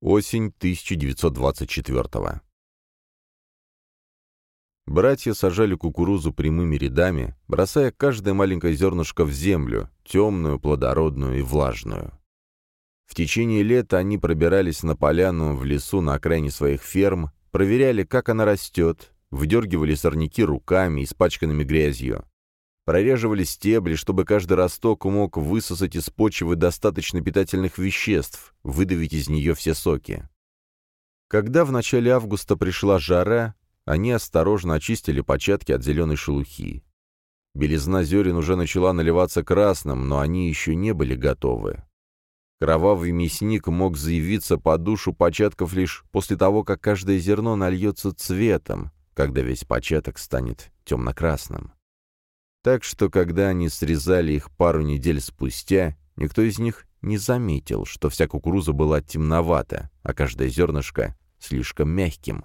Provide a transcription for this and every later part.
Осень 1924 Братья сажали кукурузу прямыми рядами, бросая каждое маленькое зернышко в землю, темную, плодородную и влажную. В течение лета они пробирались на поляну в лесу на окраине своих ферм, проверяли, как она растет, выдергивали сорняки руками, испачканными грязью. Прореживали стебли, чтобы каждый росток мог высосать из почвы достаточно питательных веществ, выдавить из нее все соки. Когда в начале августа пришла жара, они осторожно очистили початки от зеленой шелухи. Белизна зерен уже начала наливаться красным, но они еще не были готовы. Кровавый мясник мог заявиться по душу початков лишь после того, как каждое зерно нальется цветом, когда весь початок станет темно-красным. Так что, когда они срезали их пару недель спустя, никто из них не заметил, что вся кукуруза была темновата, а каждое зернышко слишком мягким.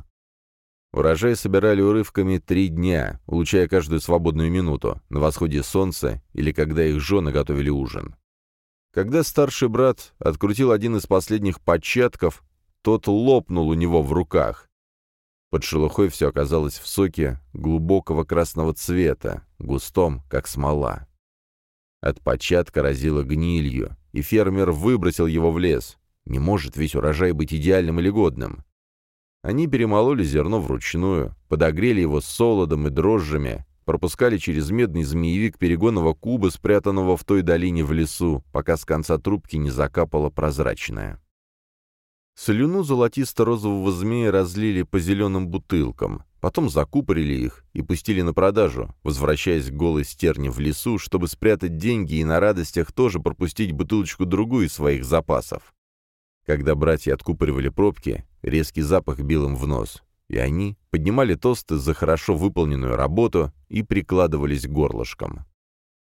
Урожай собирали урывками три дня, улучшая каждую свободную минуту, на восходе солнца или когда их жены готовили ужин. Когда старший брат открутил один из последних початков, тот лопнул у него в руках, под шелухой все оказалось в соке глубокого красного цвета, густом, как смола. От початка разило гнилью, и фермер выбросил его в лес. Не может весь урожай быть идеальным или годным. Они перемололи зерно вручную, подогрели его солодом и дрожжами, пропускали через медный змеевик перегонного куба, спрятанного в той долине в лесу, пока с конца трубки не закапало прозрачное. Слюну золотисто-розового змея разлили по зеленым бутылкам, потом закупорили их и пустили на продажу, возвращаясь к голой стерне в лесу, чтобы спрятать деньги и на радостях тоже пропустить бутылочку-другую из своих запасов. Когда братья откупоривали пробки, резкий запах бил им в нос, и они поднимали тосты за хорошо выполненную работу и прикладывались к горлышкам.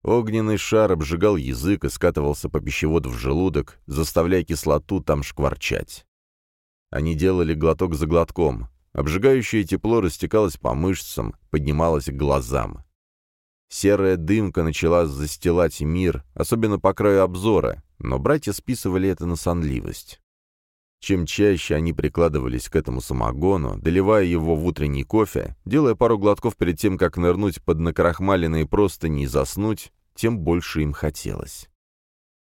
Огненный шар обжигал язык и скатывался по пищеводу в желудок, заставляя кислоту там шкварчать. Они делали глоток за глотком. Обжигающее тепло растекалось по мышцам, поднималось к глазам. Серая дымка начала застилать мир, особенно по краю обзора, но братья списывали это на сонливость. Чем чаще они прикладывались к этому самогону, доливая его в утренний кофе, делая пару глотков перед тем, как нырнуть под накрахмаленные простыни и заснуть, тем больше им хотелось.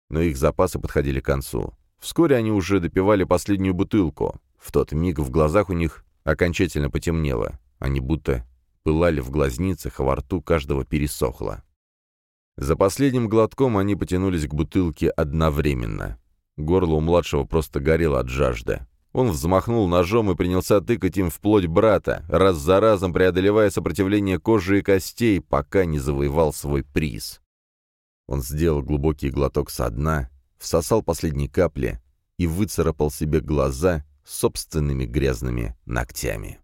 Но их запасы подходили к концу. Вскоре они уже допивали последнюю бутылку. В тот миг в глазах у них окончательно потемнело. Они будто пылали в глазницах, а во рту каждого пересохло. За последним глотком они потянулись к бутылке одновременно. Горло у младшего просто горело от жажды. Он взмахнул ножом и принялся тыкать им вплоть брата, раз за разом преодолевая сопротивление кожи и костей, пока не завоевал свой приз. Он сделал глубокий глоток со дна, всосал последние капли и выцарапал себе глаза собственными грязными ногтями.